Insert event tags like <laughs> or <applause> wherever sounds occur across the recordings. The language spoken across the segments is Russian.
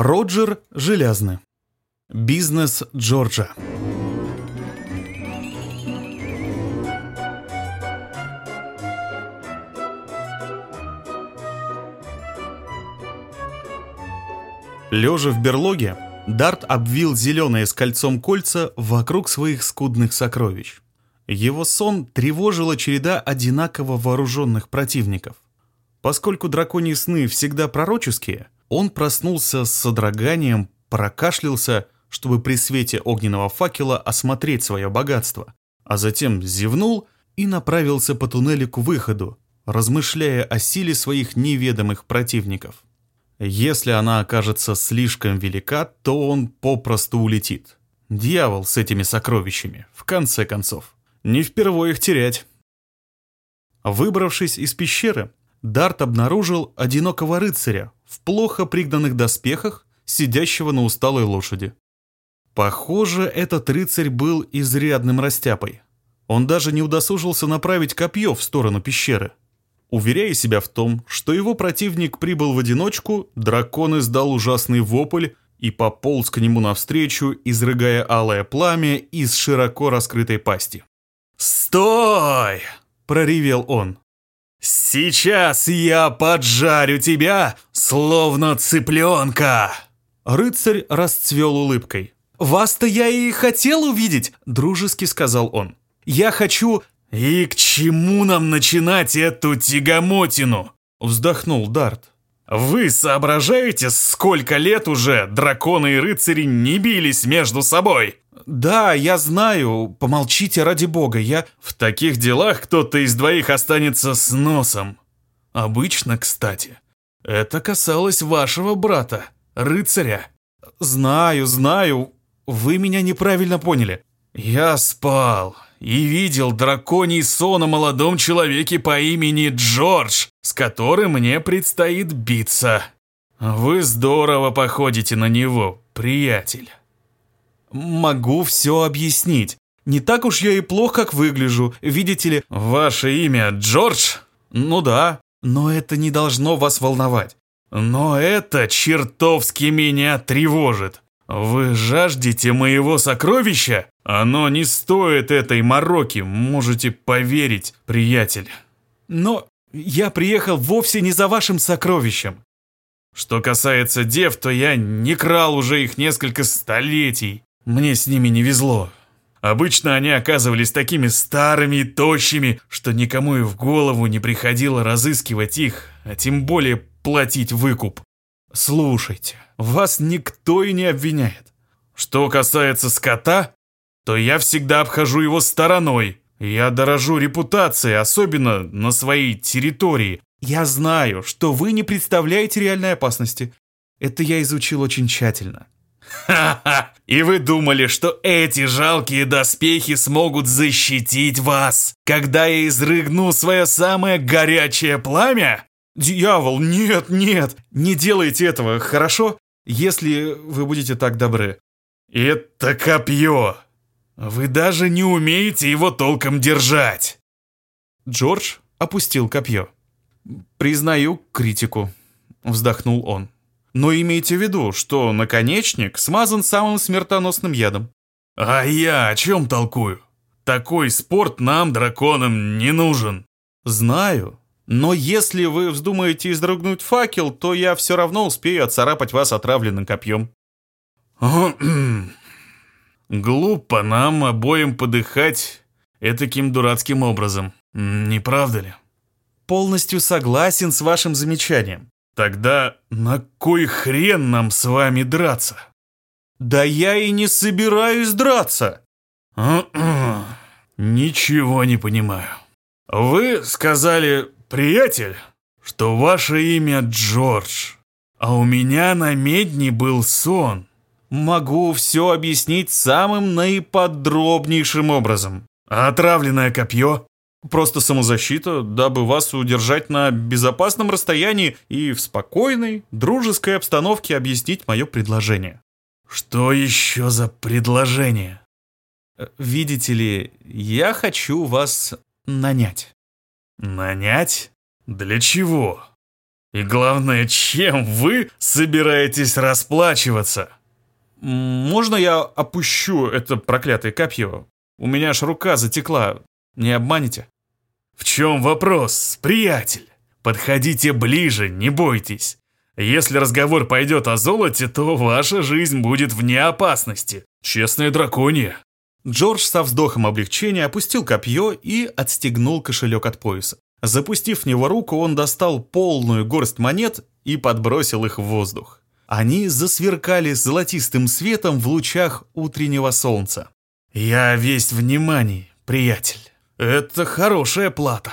Роджер Желязный. Бизнес Джорджа. Лежа в берлоге, Дарт обвил зеленые с кольцом кольца вокруг своих скудных сокровищ. Его сон тревожила череда одинаково вооруженных противников. Поскольку драконьи сны всегда пророческие, он проснулся с содроганием, прокашлялся, чтобы при свете огненного факела осмотреть свое богатство, а затем зевнул и направился по туннелю к выходу, размышляя о силе своих неведомых противников. Если она окажется слишком велика, то он попросту улетит. Дьявол с этими сокровищами, в конце концов. Не впервые их терять. Выбравшись из пещеры, Дарт обнаружил одинокого рыцаря в плохо пригнанных доспехах, сидящего на усталой лошади. Похоже, этот рыцарь был изрядным растяпой. Он даже не удосужился направить копье в сторону пещеры. Уверяя себя в том, что его противник прибыл в одиночку, дракон издал ужасный вопль и пополз к нему навстречу, изрыгая алое пламя из широко раскрытой пасти. «Стой!» – проревел он. «Сейчас я поджарю тебя, словно цыпленка!» Рыцарь расцвел улыбкой. «Вас-то я и хотел увидеть!» – дружески сказал он. «Я хочу «И к чему нам начинать эту тягомотину?» – вздохнул Дарт. «Вы соображаете, сколько лет уже драконы и рыцари не бились между собой?» «Да, я знаю. Помолчите ради бога, я...» «В таких делах кто-то из двоих останется с носом. Обычно, кстати. Это касалось вашего брата, рыцаря». «Знаю, знаю. Вы меня неправильно поняли». «Я спал и видел драконий сон о молодом человеке по имени Джордж, с которым мне предстоит биться. Вы здорово походите на него, приятель». «Могу все объяснить. Не так уж я и плох, как выгляжу, видите ли...» «Ваше имя Джордж?» «Ну да, но это не должно вас волновать». «Но это чертовски меня тревожит. Вы жаждете моего сокровища? Оно не стоит этой мороки, можете поверить, приятель». «Но я приехал вовсе не за вашим сокровищем». «Что касается дев, то я не крал уже их несколько столетий. Мне с ними не везло. Обычно они оказывались такими старыми и тощими, что никому и в голову не приходило разыскивать их, а тем более платить выкуп. Слушайте, вас никто и не обвиняет. Что касается скота, то я всегда обхожу его стороной. Я дорожу репутацией, особенно на своей территории. Я знаю, что вы не представляете реальной опасности. Это я изучил очень тщательно. <laughs> И вы думали, что эти жалкие доспехи смогут защитить вас, когда я изрыгну свое самое горячее пламя? Дьявол, нет, нет, не делайте этого, хорошо? Если вы будете так добры. Это копье. Вы даже не умеете его толком держать. Джордж опустил копье. Признаю критику, вздохнул он. Но имейте в виду, что наконечник смазан самым смертоносным ядом. А я о чем толкую? Такой спорт нам, драконам, не нужен. Знаю. Но если вы вздумаете издрогнуть факел, то я все равно успею отцарапать вас отравленным копьем. Глупо нам обоим подыхать этаким дурацким образом, не правда ли? Полностью согласен с вашим замечанием. Тогда на кой хрен нам с вами драться? Да я и не собираюсь драться. <clears throat> Ничего не понимаю. Вы сказали, приятель, что ваше имя Джордж, а у меня на медне был сон. Могу все объяснить самым наиподробнейшим образом. А отравленное копье? Просто самозащита, дабы вас удержать на безопасном расстоянии и в спокойной, дружеской обстановке объяснить мое предложение. Что еще за предложение? Э, видите ли, я хочу вас нанять. Нанять? Для чего? И главное, чем вы собираетесь расплачиваться? Можно я опущу это проклятое копье? У меня аж рука затекла. Не обманете? В чем вопрос, приятель? Подходите ближе, не бойтесь. Если разговор пойдет о золоте, то ваша жизнь будет вне опасности. Честная драконья. Джордж со вздохом облегчения опустил копье и отстегнул кошелек от пояса. Запустив в него руку, он достал полную горсть монет и подбросил их в воздух. Они засверкали золотистым светом в лучах утреннего солнца. «Я весь внимание, приятель. Это хорошая плата».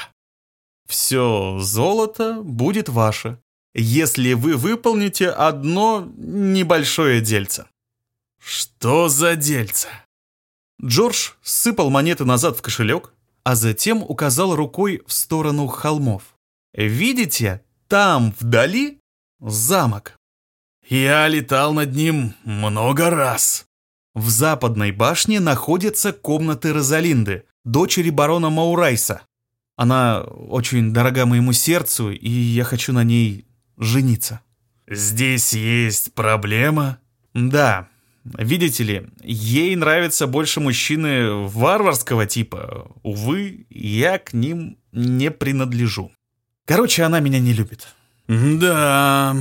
«Все золото будет ваше, если вы выполните одно небольшое дельце». «Что за дельце?» Джордж сыпал монеты назад в кошелек, а затем указал рукой в сторону холмов. «Видите, там вдали замок». «Я летал над ним много раз». В западной башне находятся комнаты Розалинды, дочери барона Маурайса. Она очень дорога моему сердцу, и я хочу на ней жениться. Здесь есть проблема? Да. Видите ли, ей нравятся больше мужчины варварского типа. Увы, я к ним не принадлежу. Короче, она меня не любит. Да,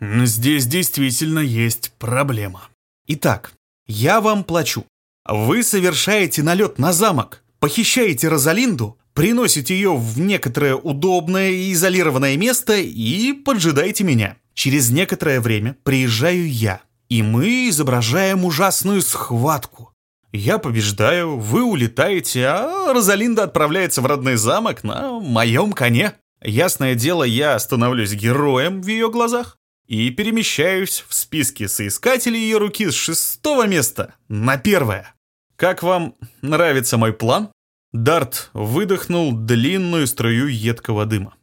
здесь действительно есть проблема. Итак, я вам плачу. Вы совершаете налет на замок, похищаете Розалинду, приносите ее в некоторое удобное и изолированное место и поджидаете меня. Через некоторое время приезжаю я, и мы изображаем ужасную схватку. Я побеждаю, вы улетаете, а Розалинда отправляется в родной замок на моем коне. Ясное дело, я становлюсь героем в ее глазах и перемещаюсь в списке соискателей ее руки с шестого места на первое. Как вам нравится мой план? Дарт выдохнул длинную струю едкого дыма.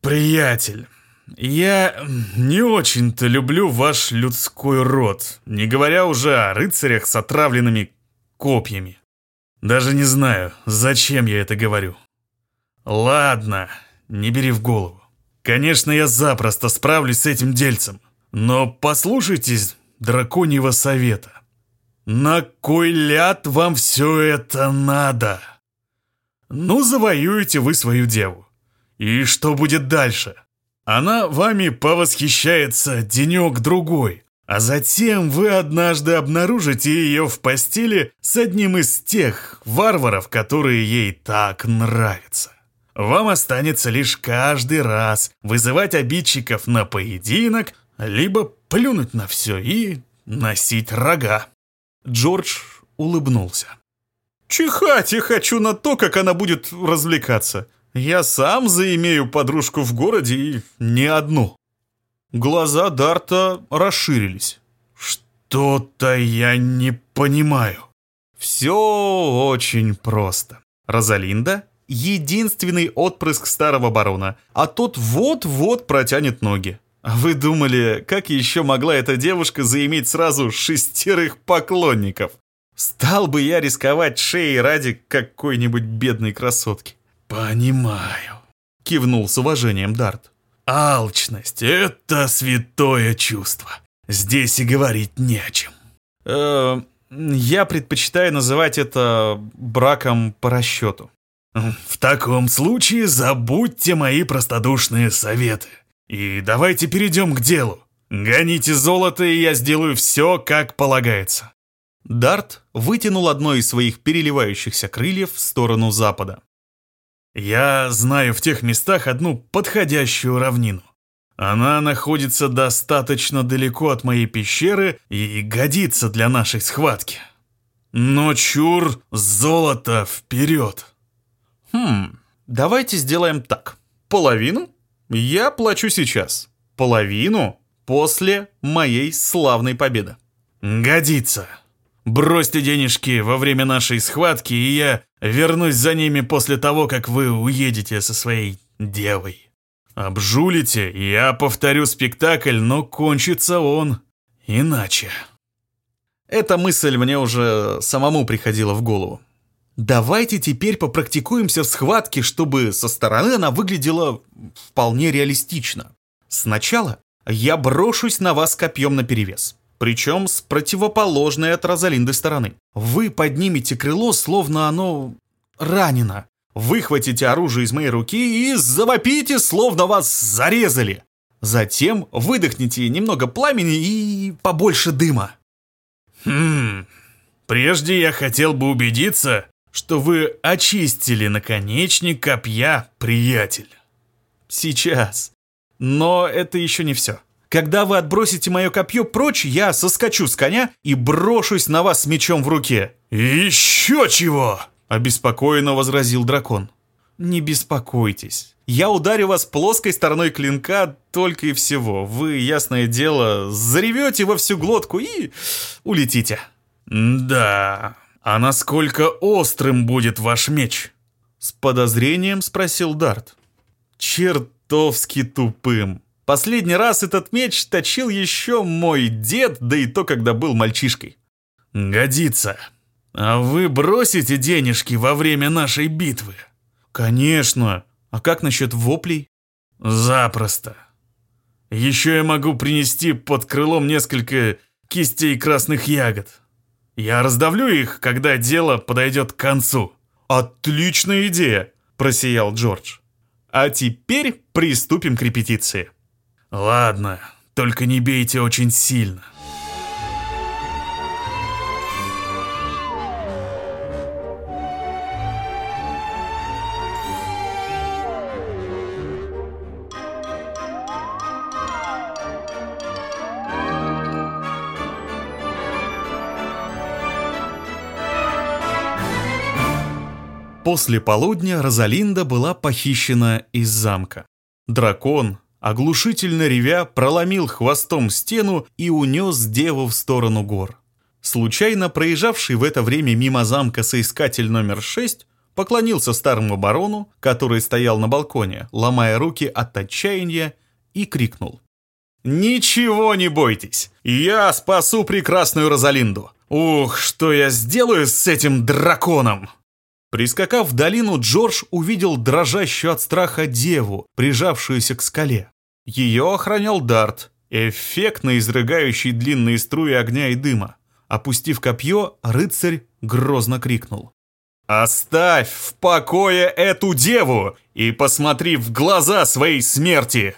«Приятель, я не очень-то люблю ваш людской род, не говоря уже о рыцарях с отравленными копьями. Даже не знаю, зачем я это говорю. Ладно, не бери в голову. Конечно, я запросто справлюсь с этим дельцем, но послушайтесь драконьего совета. На кой ляд вам все это надо? Ну, завоюете вы свою деву. И что будет дальше? Она вами повосхищается денек-другой, а затем вы однажды обнаружите ее в постели с одним из тех варваров, которые ей так нравятся. Вам останется лишь каждый раз вызывать обидчиков на поединок, либо плюнуть на все и носить рога. Джордж улыбнулся. «Чихать я хочу на то, как она будет развлекаться. Я сам заимею подружку в городе и не одну». Глаза Дарта расширились. «Что-то я не понимаю». «Все очень просто. Розалинда — единственный отпрыск старого барона, а тот вот-вот протянет ноги. Вы думали, как еще могла эта девушка заиметь сразу шестерых поклонников? Стал бы я рисковать шеей ради какой-нибудь бедной красотки. Понимаю, кивнул с уважением Дарт. Алчность — это святое чувство. Здесь и говорить не о чем. Э, я предпочитаю называть это браком по расчету. В таком случае забудьте мои простодушные советы. И давайте перейдем к делу. Гоните золото, и я сделаю все, как полагается». Дарт вытянул одно из своих переливающихся крыльев в сторону запада. «Я знаю в тех местах одну подходящую равнину. Она находится достаточно далеко от моей пещеры и годится для нашей схватки. Но чур, золото вперед!» «Хм, давайте сделаем так. Половину я плачу сейчас. Половину после моей славной победы. Годится. Бросьте денежки во время нашей схватки, и я вернусь за ними после того, как вы уедете со своей девой. Обжулите, я повторю спектакль, но кончится он иначе. Эта мысль мне уже самому приходила в голову. Давайте теперь попрактикуемся в схватке, чтобы со стороны она выглядела вполне реалистично. Сначала я брошусь на вас копьем наперевес, причем с противоположной от Розалинды стороны. Вы поднимете крыло, словно оно ранено. Выхватите оружие из моей руки и завопите, словно вас зарезали. Затем выдохните немного пламени и побольше дыма. Хм, прежде я хотел бы убедиться, что вы очистили наконечник копья, приятель. Сейчас. Но это еще не все. Когда вы отбросите мое копье прочь, я соскочу с коня и брошусь на вас с мечом в руке. Еще чего? Обеспокоенно возразил дракон. Не беспокойтесь. Я ударю вас плоской стороной клинка только и всего. Вы, ясное дело, заревете во всю глотку и улетите. Да, «А насколько острым будет ваш меч?» С подозрением спросил Дарт. «Чертовски тупым. Последний раз этот меч точил еще мой дед, да и то, когда был мальчишкой». «Годится. А вы бросите денежки во время нашей битвы?» «Конечно. А как насчет воплей?» «Запросто. Еще я могу принести под крылом несколько кистей красных ягод. Я раздавлю их, когда дело подойдет к концу». «Отличная идея!» – просиял Джордж. «А теперь приступим к репетиции». «Ладно, только не бейте очень сильно». После полудня Розалинда была похищена из замка. Дракон, оглушительно ревя, проломил хвостом стену и унес деву в сторону гор. Случайно проезжавший в это время мимо замка соискатель номер 6 поклонился старому барону, который стоял на балконе, ломая руки от отчаяния, и крикнул. «Ничего не бойтесь! Я спасу прекрасную Розалинду! Ух, что я сделаю с этим драконом!» Прискакав в долину, Джордж увидел дрожащую от страха деву, прижавшуюся к скале. Ее охранял Дарт, эффектно изрыгающий длинные струи огня и дыма. Опустив копье, рыцарь грозно крикнул. «Оставь в покое эту деву и посмотри в глаза своей смерти!»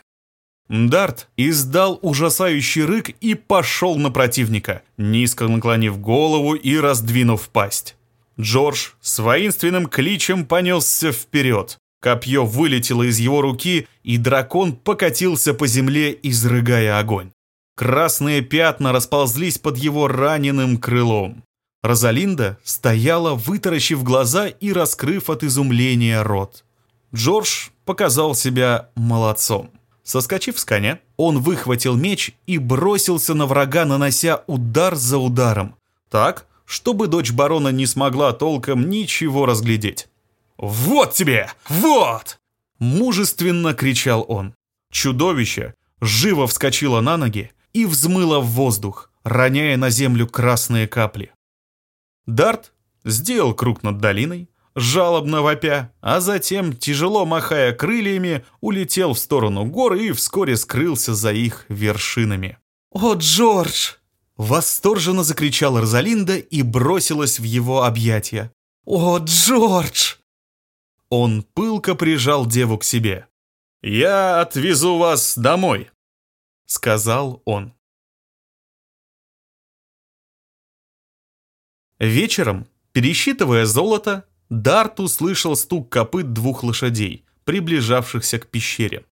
Дарт издал ужасающий рык и пошел на противника, низко наклонив голову и раздвинув пасть. Джордж с воинственным кличем понесся вперед. Копье вылетело из его руки, и дракон покатился по земле, изрыгая огонь. Красные пятна расползлись под его раненым крылом. Розалинда стояла, вытаращив глаза и раскрыв от изумления рот. Джордж показал себя молодцом. Соскочив с коня, он выхватил меч и бросился на врага, нанося удар за ударом. Так, чтобы дочь барона не смогла толком ничего разглядеть. «Вот тебе! Вот!» Мужественно кричал он. Чудовище живо вскочило на ноги и взмыло в воздух, роняя на землю красные капли. Дарт сделал круг над долиной, жалобно вопя, а затем, тяжело махая крыльями, улетел в сторону гор и вскоре скрылся за их вершинами. «О, Джордж!» Восторженно закричала Розалинда и бросилась в его объятия. «О, Джордж!» Он пылко прижал деву к себе. «Я отвезу вас домой», — сказал он. Вечером, пересчитывая золото, Дарт услышал стук копыт двух лошадей, приближавшихся к пещере.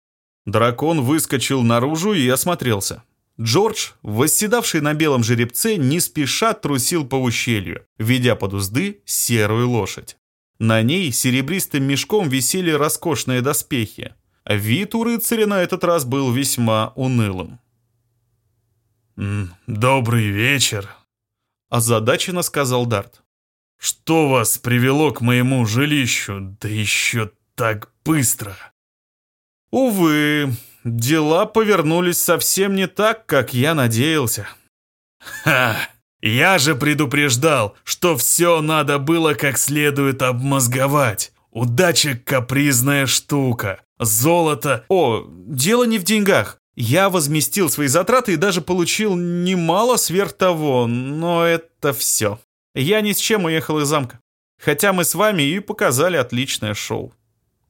Дракон выскочил наружу и осмотрелся. Джордж, восседавший на белом жеребце, не спеша трусил по ущелью, ведя под узды серую лошадь. На ней серебристым мешком висели роскошные доспехи. Вид у рыцаря на этот раз был весьма унылым. «Добрый вечер», — озадаченно сказал Дарт. «Что вас привело к моему жилищу, да еще так быстро?» «Увы, дела повернулись совсем не так, как я надеялся. Ха! Я же предупреждал, что все надо было как следует обмозговать. Удача – капризная штука. Золото... О, дело не в деньгах. Я возместил свои затраты и даже получил немало сверх того, но это все. Я ни с чем уехал из замка. Хотя мы с вами и показали отличное шоу.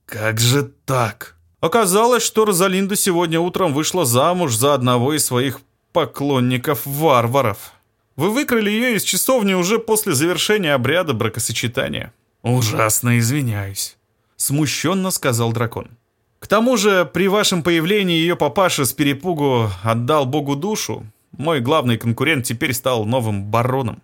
Как же так? Оказалось, что Розалинда сегодня утром вышла замуж за одного из своих поклонников-варваров. Вы выкрали ее из часовни уже после завершения обряда бракосочетания. Ужасно извиняюсь. Смущенно сказал дракон. К тому же, при вашем появлении ее папаша с перепугу отдал Богу душу. Мой главный конкурент теперь стал новым бароном.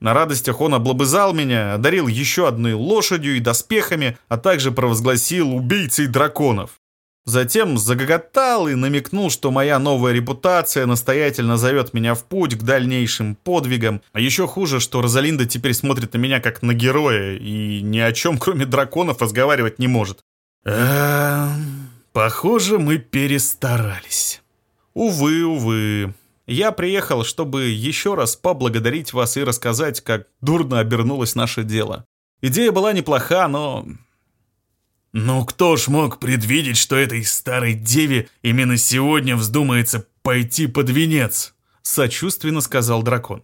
На радостях он облобызал меня, одарил еще одной лошадью и доспехами, а также провозгласил убийцей драконов. Затем загоготал и намекнул, что моя новая репутация настоятельно зовет меня в путь к дальнейшим подвигам. А еще хуже, что Розалинда теперь смотрит на меня как на героя и ни о чем, кроме драконов, разговаривать не может. Эм, похоже, мы перестарались. Увы, увы. Я приехал, чтобы еще раз поблагодарить вас и рассказать, как дурно обернулось наше дело. Идея была неплоха, но ну кто ж мог предвидеть, что этой старой деве именно сегодня вздумается пойти под венец? Сочувственно сказал дракон.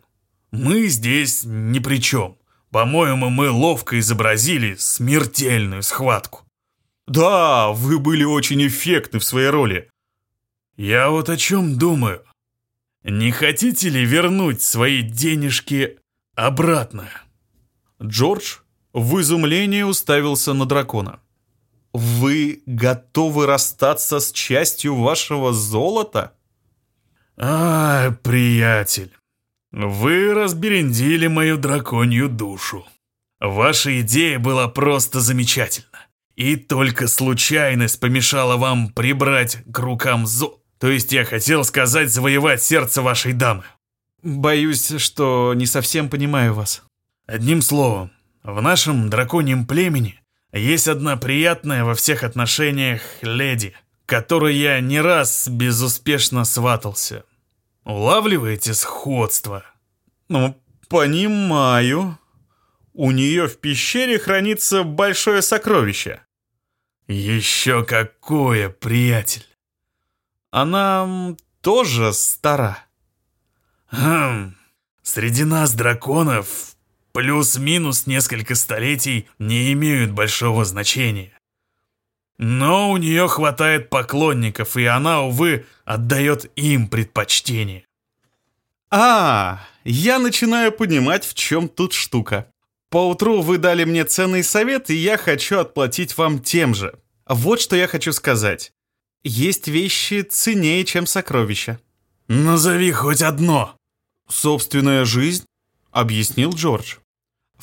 Мы здесь ни при чем. По-моему, мы ловко изобразили смертельную схватку. Да, вы были очень эффектны в своей роли. Я вот о чем думаю. Не хотите ли вернуть свои денежки обратно? Джордж в изумлении уставился на дракона. Вы готовы расстаться с частью вашего золота? А, приятель, вы разберендили мою драконью душу. Ваша идея была просто замечательна. И только случайность помешала вам прибрать к рукам зо... То есть я хотел сказать завоевать сердце вашей дамы. Боюсь, что не совсем понимаю вас. Одним словом, в нашем драконьем племени есть одна приятная во всех отношениях леди, которой я не раз безуспешно сватался. Улавливаете сходство? Ну, понимаю. У нее в пещере хранится большое сокровище. Еще какое, приятель. Она тоже стара. Хм, среди нас драконов плюс-минус несколько столетий не имеют большого значения. Но у нее хватает поклонников, и она, увы, отдает им предпочтение. А, я начинаю понимать, в чем тут штука. Поутру вы дали мне ценный совет, и я хочу отплатить вам тем же. Вот что я хочу сказать. Есть вещи ценнее, чем сокровища. Назови хоть одно. Собственная жизнь, объяснил Джордж.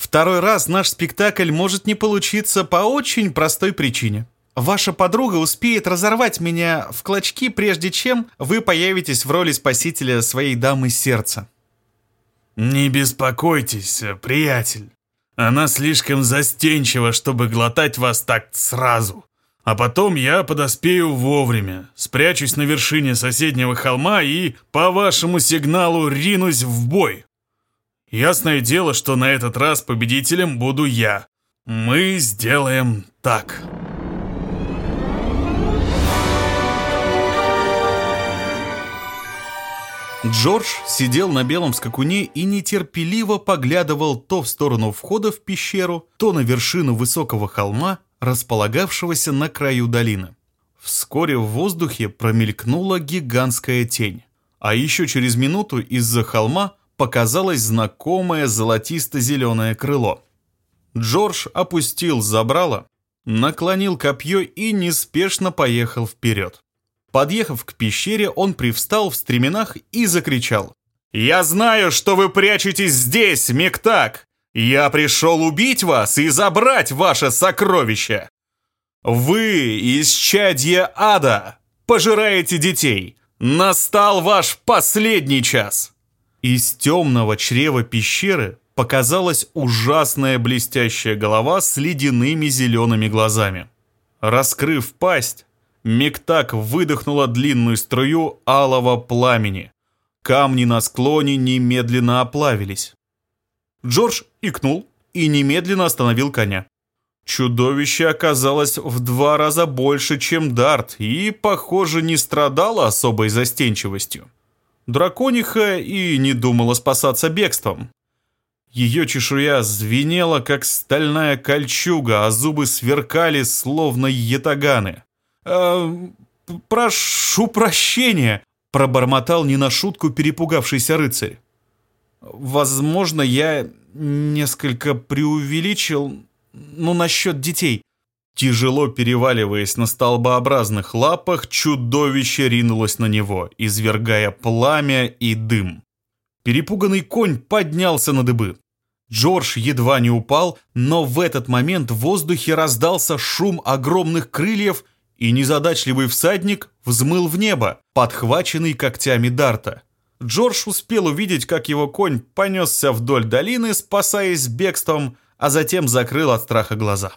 Второй раз наш спектакль может не получиться по очень простой причине. Ваша подруга успеет разорвать меня в клочки, прежде чем вы появитесь в роли спасителя своей дамы сердца. Не беспокойтесь, приятель. Она слишком застенчива, чтобы глотать вас так сразу. А потом я подоспею вовремя, спрячусь на вершине соседнего холма и по вашему сигналу ринусь в бой. Ясное дело, что на этот раз победителем буду я. Мы сделаем так. Джордж сидел на белом скакуне и нетерпеливо поглядывал то в сторону входа в пещеру, то на вершину высокого холма, располагавшегося на краю долины. Вскоре в воздухе промелькнула гигантская тень, а еще через минуту из-за холма показалось знакомое золотисто-зеленое крыло. Джордж опустил забрало, наклонил копье и неспешно поехал вперед. Подъехав к пещере, он привстал в стременах и закричал. «Я знаю, что вы прячетесь здесь, Мектак! Я пришел убить вас и забрать ваше сокровище! Вы, исчадье ада, пожираете детей! Настал ваш последний час!» Из темного чрева пещеры показалась ужасная блестящая голова с ледяными зелеными глазами. Раскрыв пасть, Мектак выдохнула длинную струю алого пламени. Камни на склоне немедленно оплавились. Джордж икнул и немедленно остановил коня. Чудовище оказалось в два раза больше, чем Дарт, и, похоже, не страдало особой застенчивостью. Дракониха и не думала спасаться бегством. Ее чешуя звенела, как стальная кольчуга, а зубы сверкали, словно ятаганы. «Э, «Прошу прощения», — пробормотал не на шутку перепугавшийся рыцарь. «Возможно, я несколько преувеличил, ну, насчет детей». Тяжело переваливаясь на столбообразных лапах, чудовище ринулось на него, извергая пламя и дым. Перепуганный конь поднялся на дыбы. Джордж едва не упал, но в этот момент в воздухе раздался шум огромных крыльев, и незадачливый всадник взмыл в небо, подхваченный когтями Дарта. Джордж успел увидеть, как его конь понесся вдоль долины, спасаясь бегством, а затем закрыл от страха глаза.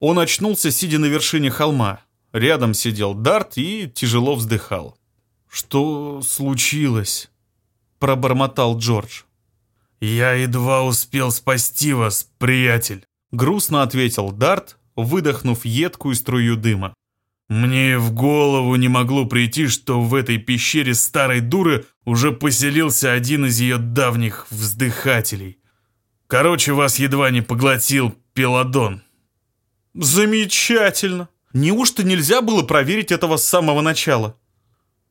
Он очнулся, сидя на вершине холма. Рядом сидел Дарт и тяжело вздыхал. «Что случилось?» – пробормотал Джордж. «Я едва успел спасти вас, приятель», – грустно ответил Дарт, выдохнув едкую струю дыма. Мне в голову не могло прийти, что в этой пещере старой дуры уже поселился один из ее давних вздыхателей. Короче, вас едва не поглотил Пеладон. Замечательно. Неужто нельзя было проверить этого с самого начала?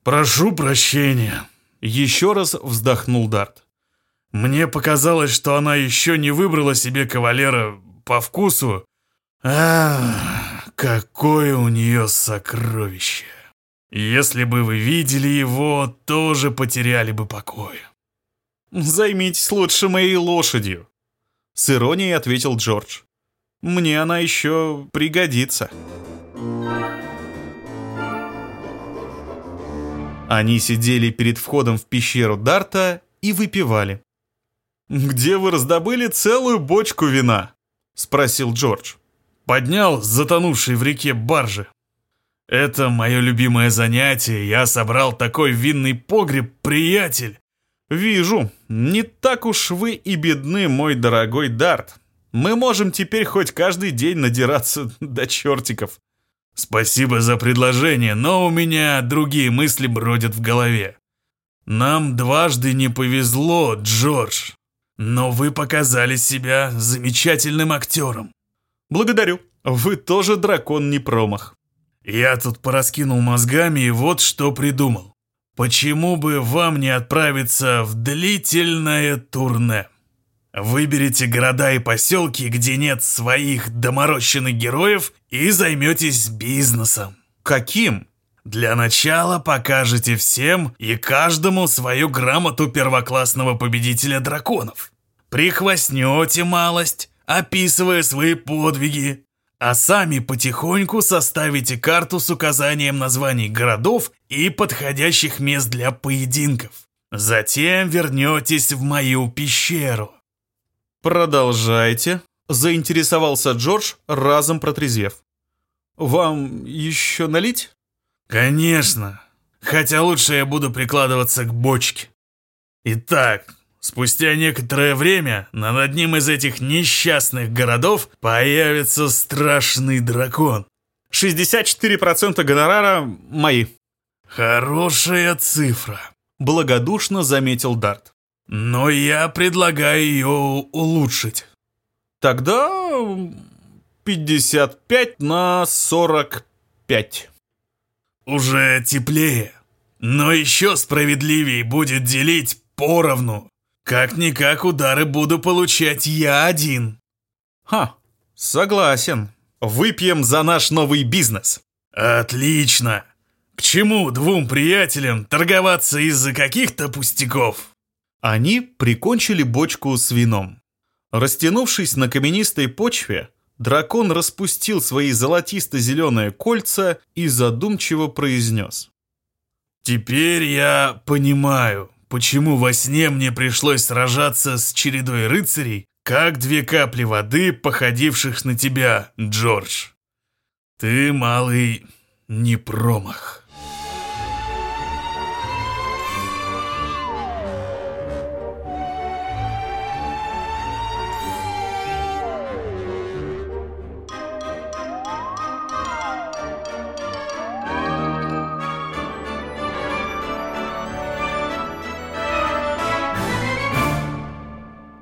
Прошу прощения. Еще раз вздохнул Дарт. Мне показалось, что она еще не выбрала себе кавалера по вкусу. Ах... Какое у нее сокровище! Если бы вы видели его, тоже потеряли бы покой. «Займитесь лучше моей лошадью», — с иронией ответил Джордж. «Мне она еще пригодится». Они сидели перед входом в пещеру Дарта и выпивали. «Где вы раздобыли целую бочку вина?» — спросил Джордж поднял затонувший в реке баржи. Это мое любимое занятие, я собрал такой винный погреб, приятель. Вижу, не так уж вы и бедны, мой дорогой Дарт. Мы можем теперь хоть каждый день надираться до чертиков. Спасибо за предложение, но у меня другие мысли бродят в голове. Нам дважды не повезло, Джордж. Но вы показали себя замечательным актером. «Благодарю. Вы тоже дракон не промах». «Я тут пораскинул мозгами и вот что придумал. Почему бы вам не отправиться в длительное турне? Выберите города и поселки, где нет своих доморощенных героев, и займетесь бизнесом». «Каким?» Для начала покажете всем и каждому свою грамоту первоклассного победителя драконов. Прихвастнете малость, описывая свои подвиги, а сами потихоньку составите карту с указанием названий городов и подходящих мест для поединков. Затем вернетесь в мою пещеру. Продолжайте, заинтересовался Джордж, разом протрезвев. Вам еще налить? Конечно, хотя лучше я буду прикладываться к бочке. Итак, Спустя некоторое время над одним из этих несчастных городов появится страшный дракон. 64% гонорара мои. Хорошая цифра, благодушно заметил Дарт. Но я предлагаю ее улучшить. Тогда 55 на 45. Уже теплее. Но еще справедливее будет делить поровну. Как-никак удары буду получать я один. Ха, согласен. Выпьем за наш новый бизнес. Отлично. К чему двум приятелям торговаться из-за каких-то пустяков? Они прикончили бочку с вином. Растянувшись на каменистой почве, дракон распустил свои золотисто-зеленые кольца и задумчиво произнес. «Теперь я понимаю, почему во сне мне пришлось сражаться с чередой рыцарей, как две капли воды, походивших на тебя, Джордж. Ты, малый, не промах.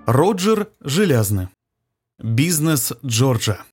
Роджер Желязный. Бизнес Джорджа.